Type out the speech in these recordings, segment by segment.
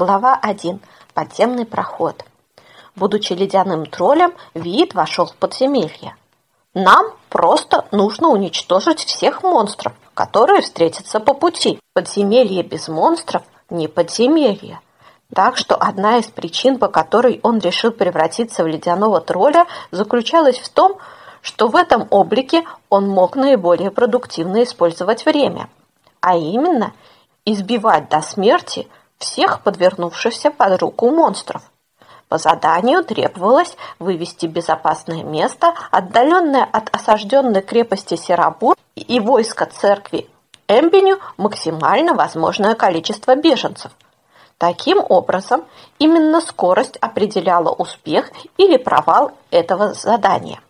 Глава 1. Подземный проход. Будучи ледяным троллем, Виит вошел в подземелье. Нам просто нужно уничтожить всех монстров, которые встретятся по пути. Подземелье без монстров не подземелье. Так что одна из причин, по которой он решил превратиться в ледяного тролля, заключалась в том, что в этом облике он мог наиболее продуктивно использовать время. А именно, избивать до смерти – всех подвернувшихся под руку монстров. По заданию требовалось вывести безопасное место, отдаленное от осажденной крепости Серабур и войска церкви Эмбеню максимально возможное количество беженцев. Таким образом, именно скорость определяла успех или провал этого задания.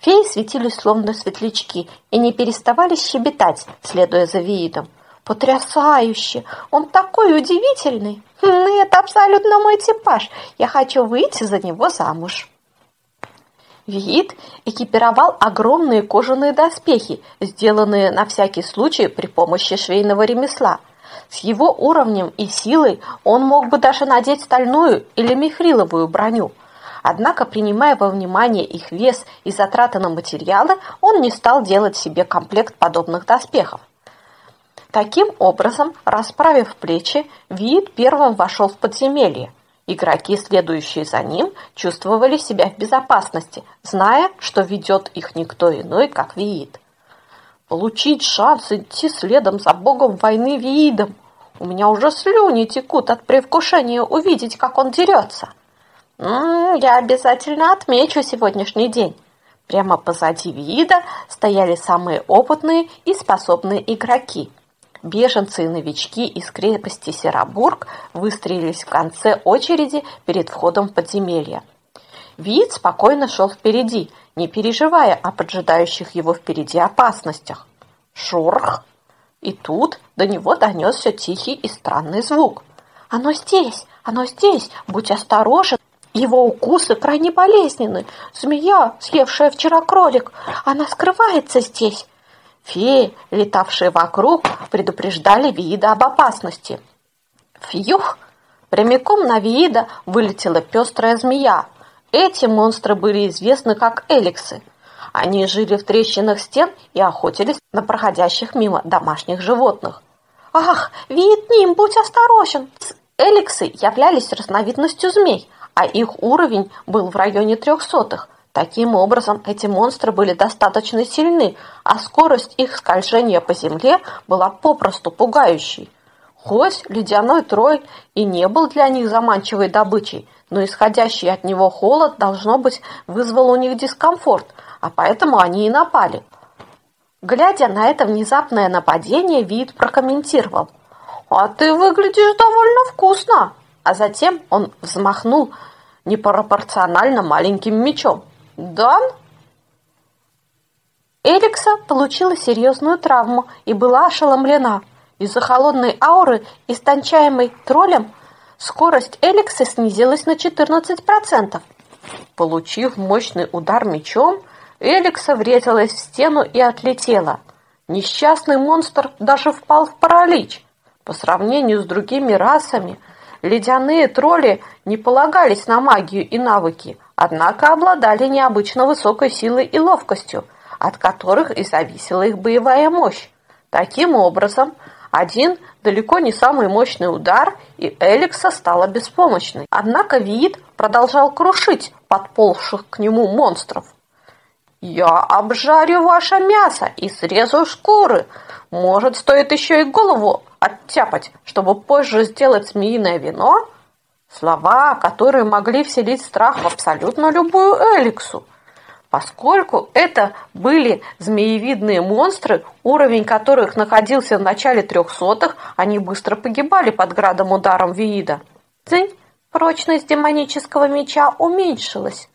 Феи светились словно светлячки и не переставали щебетать, следуя за Виидом. Потрясающе! Он такой удивительный! Хм, это абсолютно мой типаж. Я хочу выйти за него замуж. Виит экипировал огромные кожаные доспехи, сделанные на всякий случай при помощи швейного ремесла. С его уровнем и силой он мог бы даже надеть стальную или мифриловую броню. Однако, принимая во внимание их вес и затраты на материалы, он не стал делать себе комплект подобных доспехов. Таким образом, расправив плечи, Виит первым вошел в подземелье. Игроки, следующие за ним, чувствовали себя в безопасности, зная, что ведет их никто иной, как Виит. Получить шанс идти следом за богом войны Виидом. У меня уже слюни текут от предвкушения увидеть, как он дерется. М -м, я обязательно отмечу сегодняшний день. Прямо позади Виида стояли самые опытные и способные игроки – Беженцы и новички из крепости Серабург выстроились в конце очереди перед входом в подземелье. Вид спокойно шел впереди, не переживая о поджидающих его впереди опасностях. Шорх! И тут до него донесся тихий и странный звук. «Оно здесь! Оно здесь! Будь осторожен! Его укусы крайне болезненны! Змея, съевшая вчера кролик, она скрывается здесь!» Феи, летавшие вокруг, предупреждали Виида об опасности. Фьюх! Прямиком на Виида вылетела пестрая змея. Эти монстры были известны как эликсы. Они жили в трещинах стен и охотились на проходящих мимо домашних животных. «Ах, Виетним, будь осторожен!» Эликсы являлись разновидностью змей, а их уровень был в районе трехсотых – Таким образом, эти монстры были достаточно сильны, а скорость их скольжения по земле была попросту пугающей. Хоть ледяной трой и не был для них заманчивой добычей, но исходящий от него холод, должно быть, вызвал у них дискомфорт, а поэтому они и напали. Глядя на это внезапное нападение, Вид прокомментировал. «А ты выглядишь довольно вкусно!» А затем он взмахнул непропорционально маленьким мечом. Дан? Эрикса получила серьезную травму и была ошеломлена. Из-за холодной ауры, истончаемой троллем, скорость Эликса снизилась на 14%. Получив мощный удар мечом, Эликса врезалась в стену и отлетела. Несчастный монстр даже впал в паралич. По сравнению с другими расами, ледяные тролли не полагались на магию и навыки – однако обладали необычно высокой силой и ловкостью, от которых и зависела их боевая мощь. Таким образом, один далеко не самый мощный удар, и Эликса стала беспомощной. Однако Виит продолжал крушить подползших к нему монстров. «Я обжарю ваше мясо и срезу шкуры. Может, стоит еще и голову оттяпать, чтобы позже сделать змеиное вино?» Слова, которые могли вселить страх в абсолютно любую Эликсу. Поскольку это были змеевидные монстры, уровень которых находился в начале трехсотых, они быстро погибали под градом ударом Виида. Цинь, прочность демонического меча уменьшилась.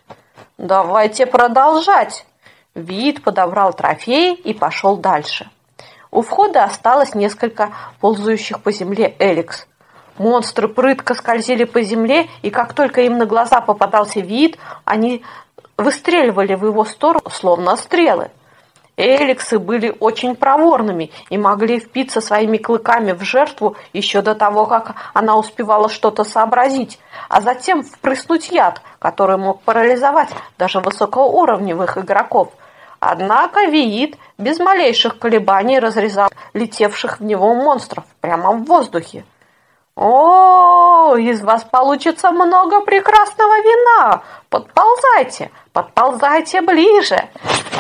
«Давайте продолжать!» Виид подобрал трофеи и пошел дальше. У входа осталось несколько ползающих по земле Эликс. Монстры прытко скользили по земле, и как только им на глаза попадался вид, они выстреливали в его сторону, словно стрелы. Эликсы были очень проворными и могли впиться своими клыками в жертву еще до того, как она успевала что-то сообразить, а затем впрыснуть яд, который мог парализовать даже высокоуровневых игроков. Однако Виит без малейших колебаний разрезал летевших в него монстров прямо в воздухе. «О, из вас получится много прекрасного вина! Подползайте, подползайте ближе!»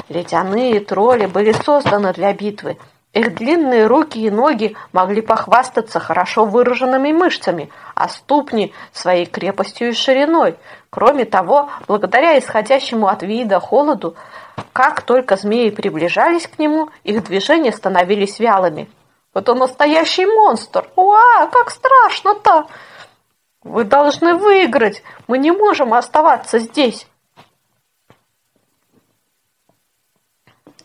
Ледяные тролли были созданы для битвы. Их длинные руки и ноги могли похвастаться хорошо выраженными мышцами, а ступни – своей крепостью и шириной. Кроме того, благодаря исходящему от вида холоду, как только змеи приближались к нему, их движения становились вялыми – это настоящий монстр. Уа, как страшно-то! Вы должны выиграть. Мы не можем оставаться здесь.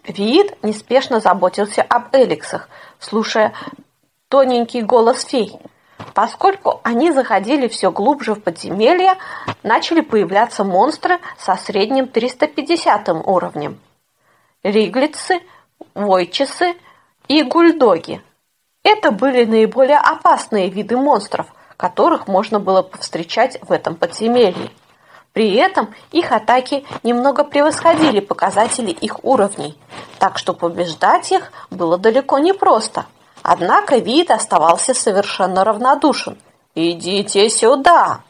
Виит неспешно заботился об эликсах, слушая тоненький голос фей. Поскольку они заходили все глубже в подземелье, начали появляться монстры со средним 350 уровнем. Риглицы, войчесы и гульдоги. Это были наиболее опасные виды монстров, которых можно было повстречать в этом подземелье. При этом их атаки немного превосходили показатели их уровней, так что побеждать их было далеко не просто. Однако вид оставался совершенно равнодушен. «Идите сюда!»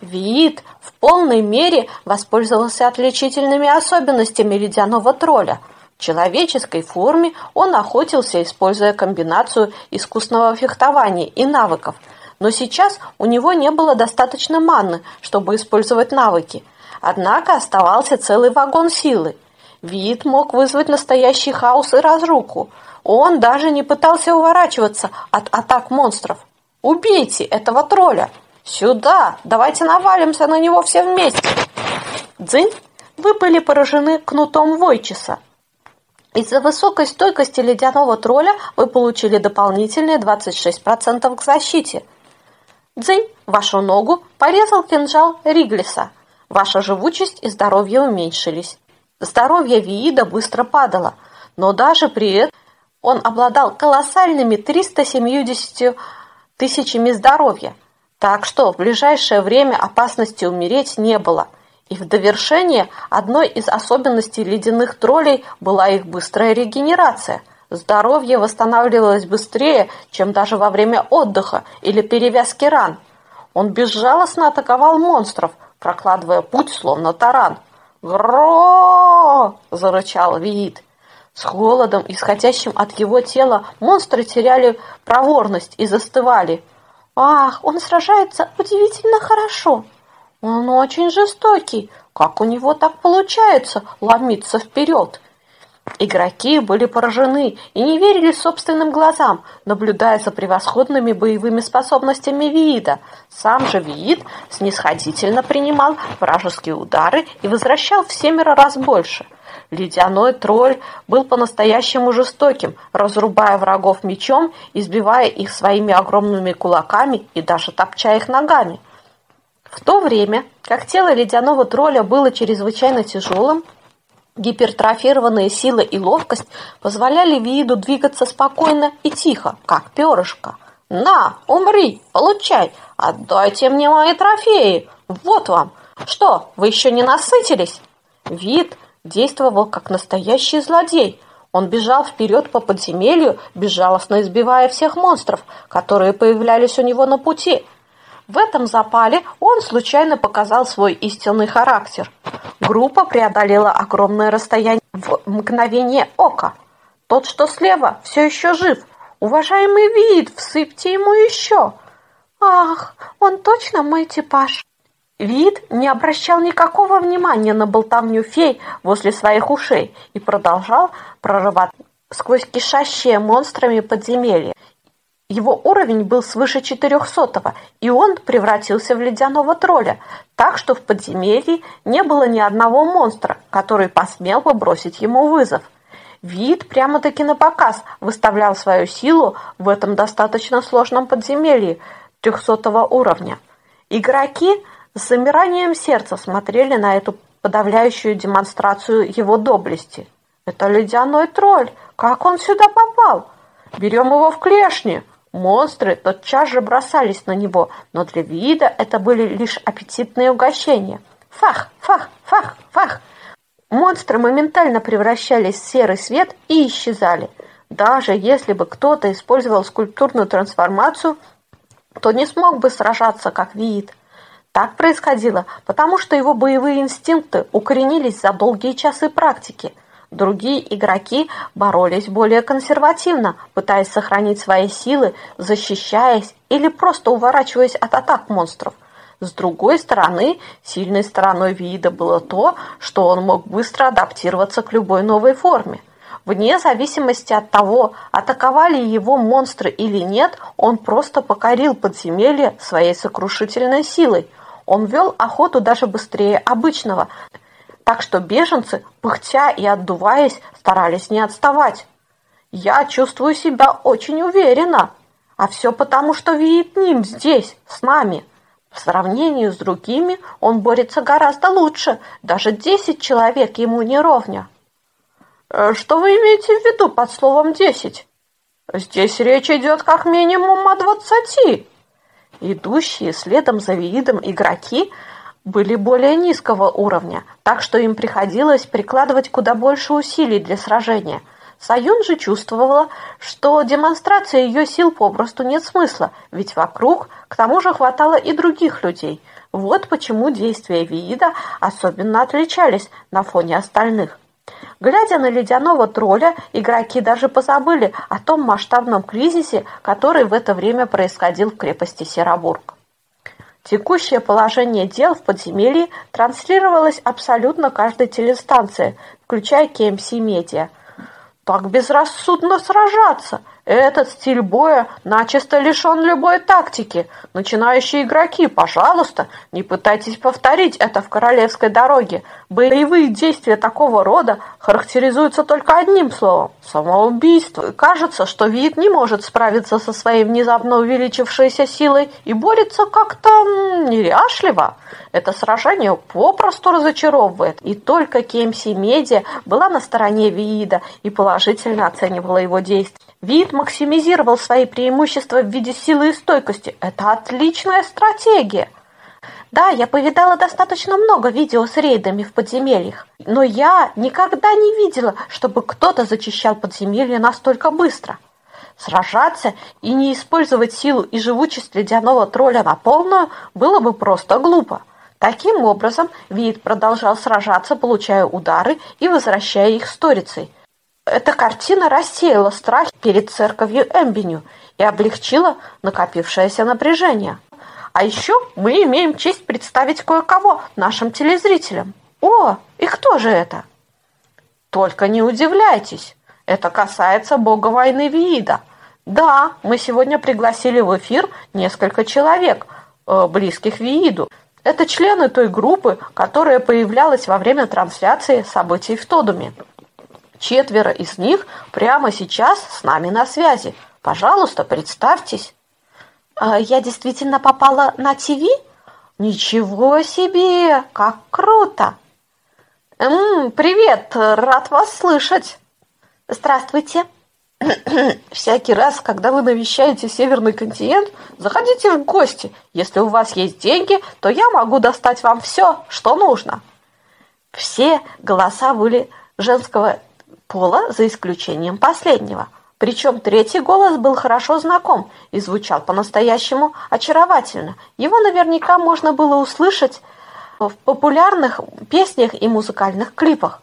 Вид в полной мере воспользовался отличительными особенностями ледяного тролля – человеческой форме он охотился, используя комбинацию искусного фехтования и навыков. Но сейчас у него не было достаточно манны, чтобы использовать навыки. Однако оставался целый вагон силы. Вид мог вызвать настоящий хаос и разруху. Он даже не пытался уворачиваться от атак монстров. «Убейте этого тролля! Сюда! Давайте навалимся на него все вместе!» Дзынь! Вы были поражены кнутом Войчеса. Из-за высокой стойкости ледяного тролля вы получили дополнительные 26% к защите. Дзынь, вашу ногу порезал кинжал Риглиса. Ваша живучесть и здоровье уменьшились. Здоровье Виида быстро падало, но даже при этом он обладал колоссальными 370 тысячами здоровья. Так что в ближайшее время опасности умереть не было – и в довершение одной из особенностей ледяных троллей была их быстрая регенерация. Здоровье восстанавливалось быстрее, чем даже во время отдыха или перевязки ран. Он безжалостно атаковал монстров, прокладывая путь словно таран. «Гро!» – зарычал Виит. С холодом, исходящим от его тела, монстры теряли проворность и застывали. «Ах, он сражается удивительно хорошо!» Он очень жестокий. Как у него так получается ломиться вперед? Игроки были поражены и не верили собственным глазам, наблюдая за превосходными боевыми способностями Виида. Сам же Виид снисходительно принимал вражеские удары и возвращал в семеро раз больше. Ледяной тролль был по-настоящему жестоким, разрубая врагов мечом, избивая их своими огромными кулаками и даже топча их ногами. В то время, как тело ледяного тролля было чрезвычайно тяжелым, гипертрофированные сила и ловкость позволяли виду двигаться спокойно и тихо, как перышко. «На, умри, получай, отдайте мне мои трофеи, вот вам! Что, вы еще не насытились?» Вид действовал как настоящий злодей. Он бежал вперед по подземелью, безжалостно избивая всех монстров, которые появлялись у него на пути – в этом запале он случайно показал свой истинный характер. Группа преодолела огромное расстояние в мгновение ока. Тот, что слева, все еще жив. Уважаемый вид, всыпьте ему еще. Ах, он точно мой типаж. Вид не обращал никакого внимания на болтовню фей возле своих ушей и продолжал прорываться сквозь кишащие монстрами подземелья. Его уровень был свыше 400 и он превратился в ледяного тролля, так что в подземелье не было ни одного монстра, который посмел бы бросить ему вызов. Вид прямо-таки на показ выставлял свою силу в этом достаточно сложном подземелье 300 уровня. Игроки с замиранием сердца смотрели на эту подавляющую демонстрацию его доблести. Это ледяной тролль. Как он сюда попал? Берем его в клешни. Монстры тотчас же бросались на него, но для вида это были лишь аппетитные угощения. Фах, фах, фах, фах. Монстры моментально превращались в серый свет и исчезали. Даже если бы кто-то использовал скульптурную трансформацию, то не смог бы сражаться как вид. Так происходило, потому что его боевые инстинкты укоренились за долгие часы практики. Другие игроки боролись более консервативно, пытаясь сохранить свои силы, защищаясь или просто уворачиваясь от атак монстров. С другой стороны, сильной стороной вида было то, что он мог быстро адаптироваться к любой новой форме. Вне зависимости от того, атаковали его монстры или нет, он просто покорил подземелье своей сокрушительной силой – он вел охоту даже быстрее обычного, так что беженцы, пыхтя и отдуваясь, старались не отставать. Я чувствую себя очень уверенно, а все потому, что Виетним здесь, с нами. В сравнении с другими он борется гораздо лучше, даже десять человек ему не ровня. Э, что вы имеете в виду под словом «десять»? Здесь речь идет как минимум о двадцати. Идущие следом за видом игроки были более низкого уровня, так что им приходилось прикладывать куда больше усилий для сражения. Саюн же чувствовала, что демонстрация ее сил попросту нет смысла, ведь вокруг к тому же хватало и других людей. Вот почему действия Виида особенно отличались на фоне остальных. Глядя на ледяного тролля, игроки даже позабыли о том масштабном кризисе, который в это время происходил в крепости Серобург. Текущее положение дел в подземелье транслировалось абсолютно каждой телестанции, включая KMC Media. Так безрассудно сражаться! Этот стиль боя начисто лишен любой тактики. Начинающие игроки, пожалуйста, не пытайтесь повторить это в королевской дороге. Боевые действия такого рода характеризуются только одним словом – самоубийство. Кажется, что вид не может справиться со своей внезапно увеличившейся силой и борется как-то неряшливо. Это сражение попросту разочаровывает. И только Кемси Медиа была на стороне Виида и положительно оценивала его действия. Вид максимизировал свои преимущества в виде силы и стойкости. Это отличная стратегия. Да, я повидала достаточно много видео с рейдами в подземельях, но я никогда не видела, чтобы кто-то зачищал подземелье настолько быстро. Сражаться и не использовать силу и живучесть ледяного тролля на полную было бы просто глупо. Таким образом, Вид продолжал сражаться, получая удары и возвращая их сторицей – эта картина рассеяла страх перед церковью Эмбеню и облегчила накопившееся напряжение. А еще мы имеем честь представить кое-кого нашим телезрителям. О, и кто же это? Только не удивляйтесь, это касается бога войны Виида. Да, мы сегодня пригласили в эфир несколько человек, э, близких Вииду. Это члены той группы, которая появлялась во время трансляции событий в Тодуме. Четверо из них прямо сейчас с нами на связи. Пожалуйста, представьтесь. А я действительно попала на ТВ? Ничего себе, как круто! М привет, рад вас слышать. Здравствуйте. Всякий раз, когда вы навещаете Северный континент, заходите в гости. Если у вас есть деньги, то я могу достать вам все, что нужно. Все голоса были женского пола, за исключением последнего. Причем третий голос был хорошо знаком и звучал по-настоящему очаровательно. Его наверняка можно было услышать в популярных песнях и музыкальных клипах.